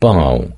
pão.